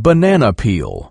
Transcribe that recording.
Banana peel.